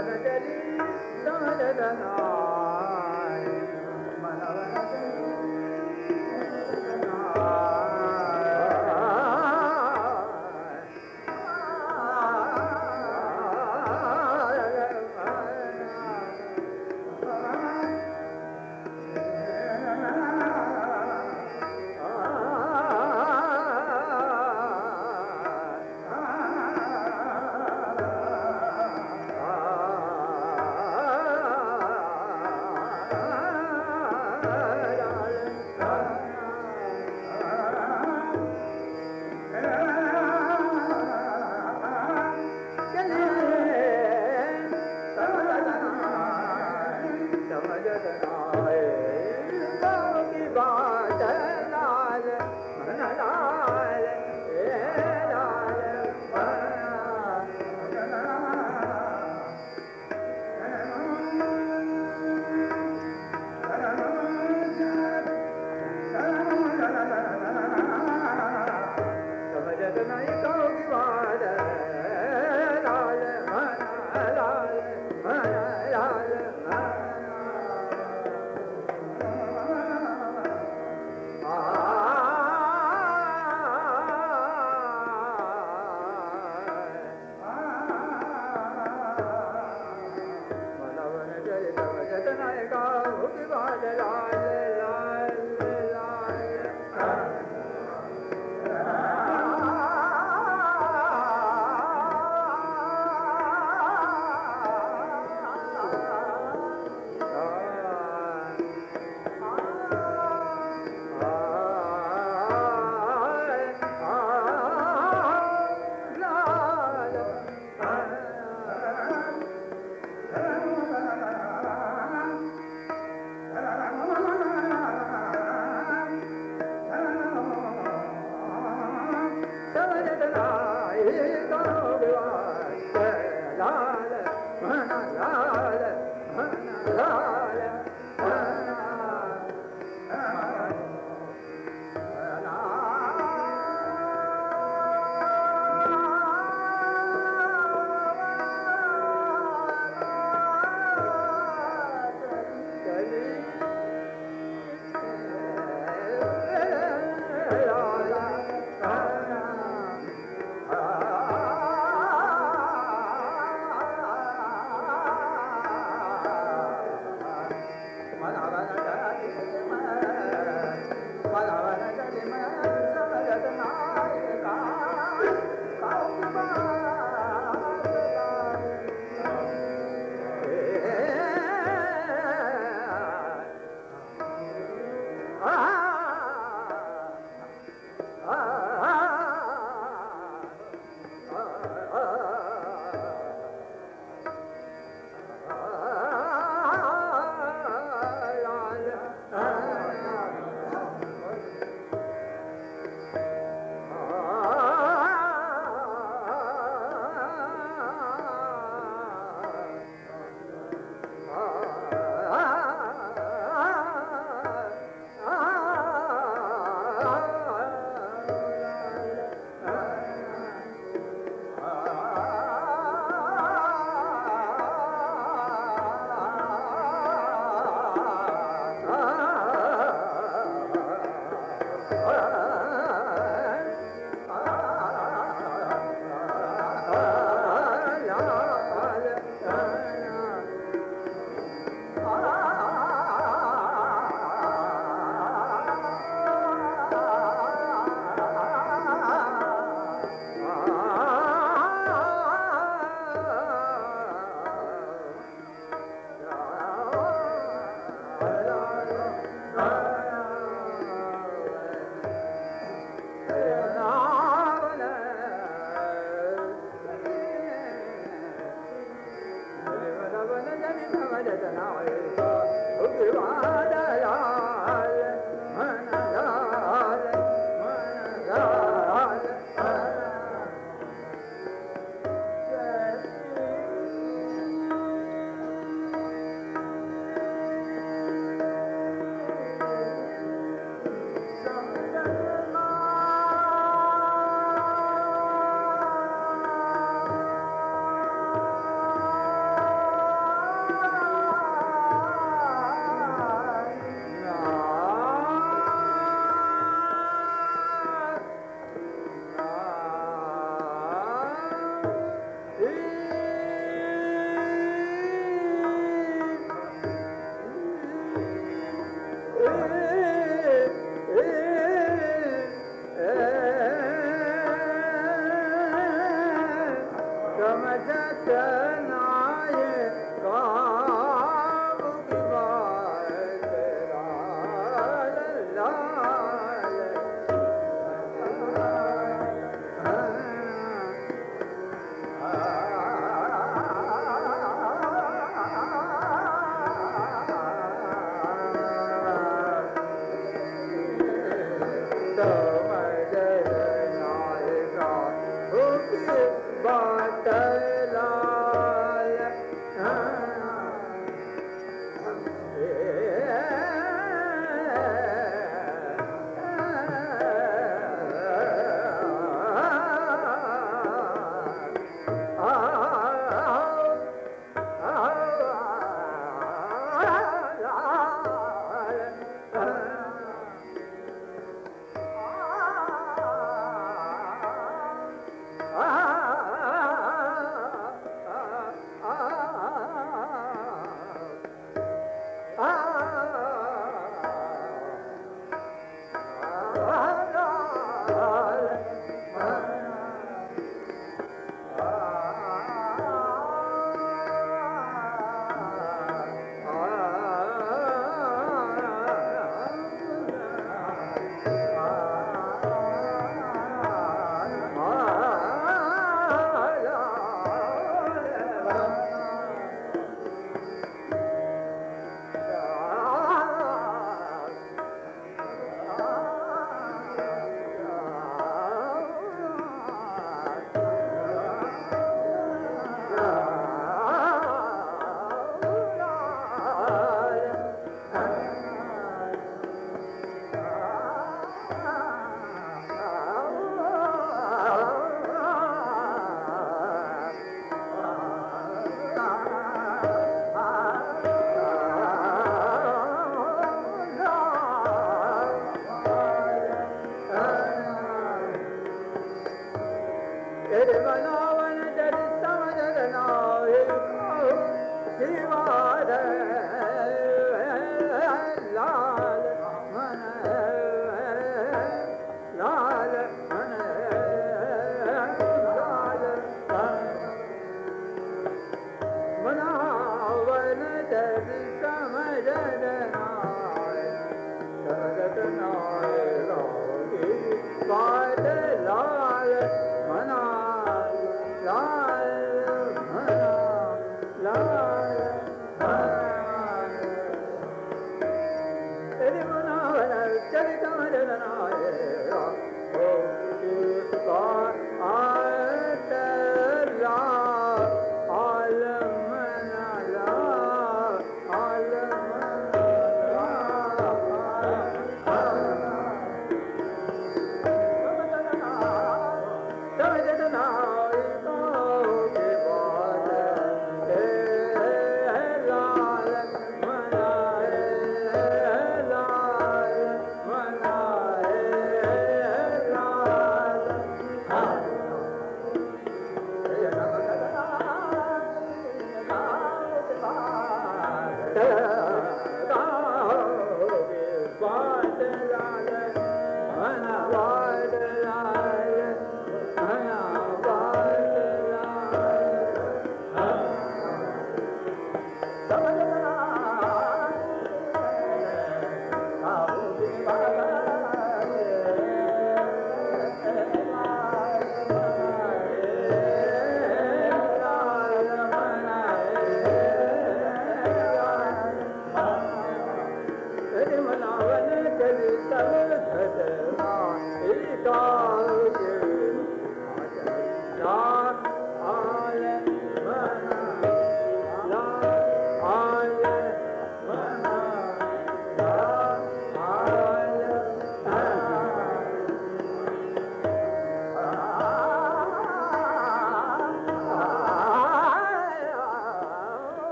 मनवनकली समजनाय मनवनकली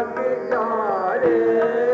जाने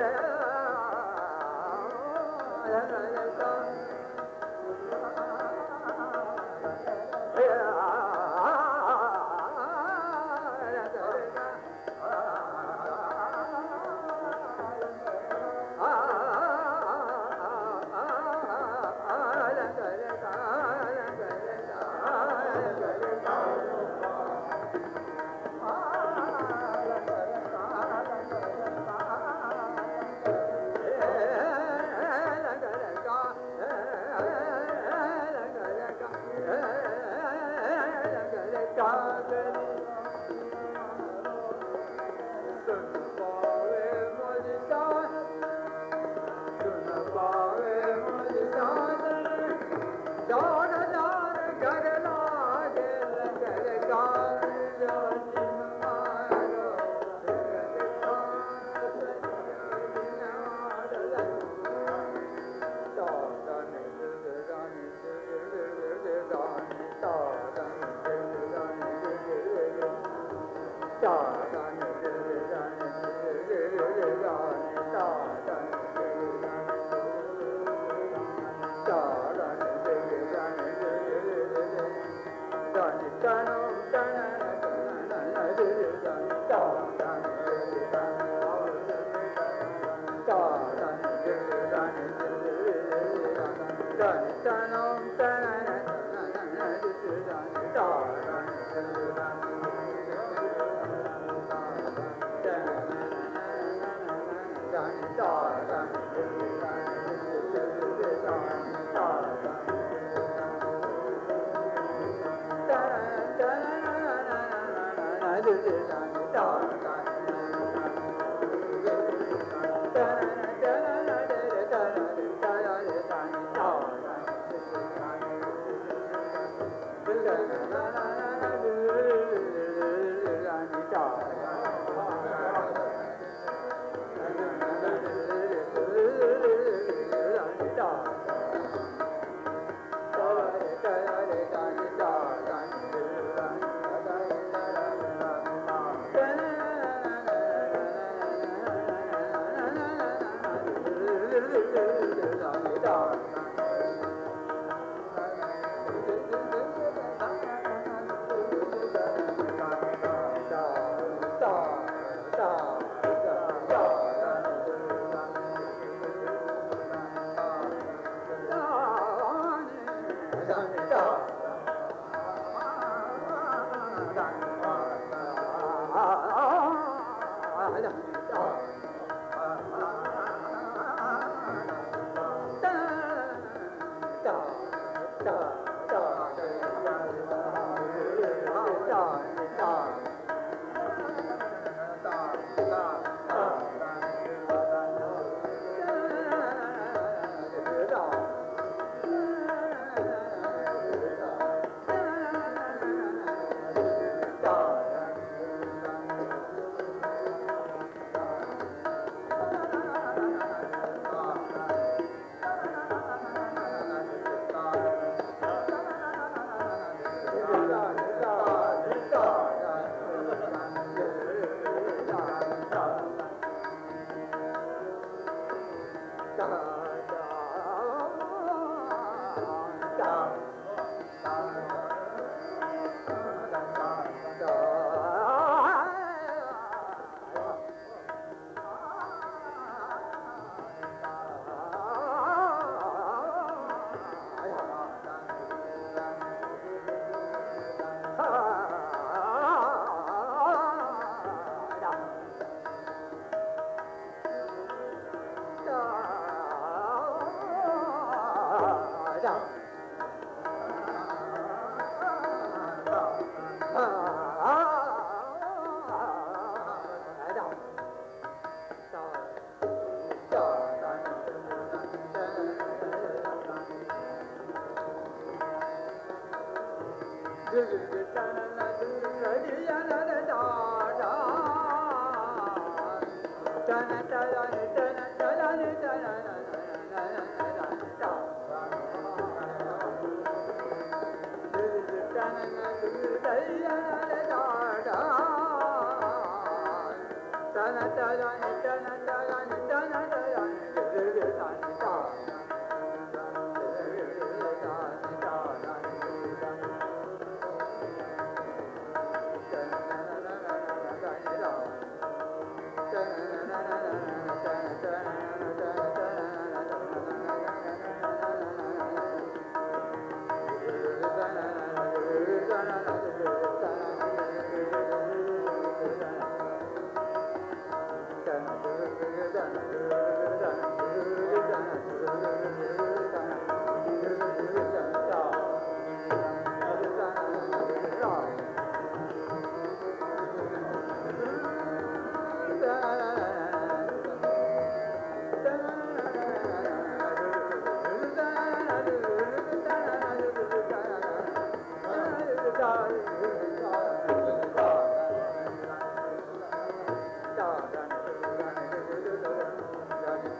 रंग Bye.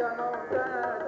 Santa Montanha.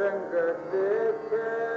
रंग देखे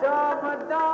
शामदा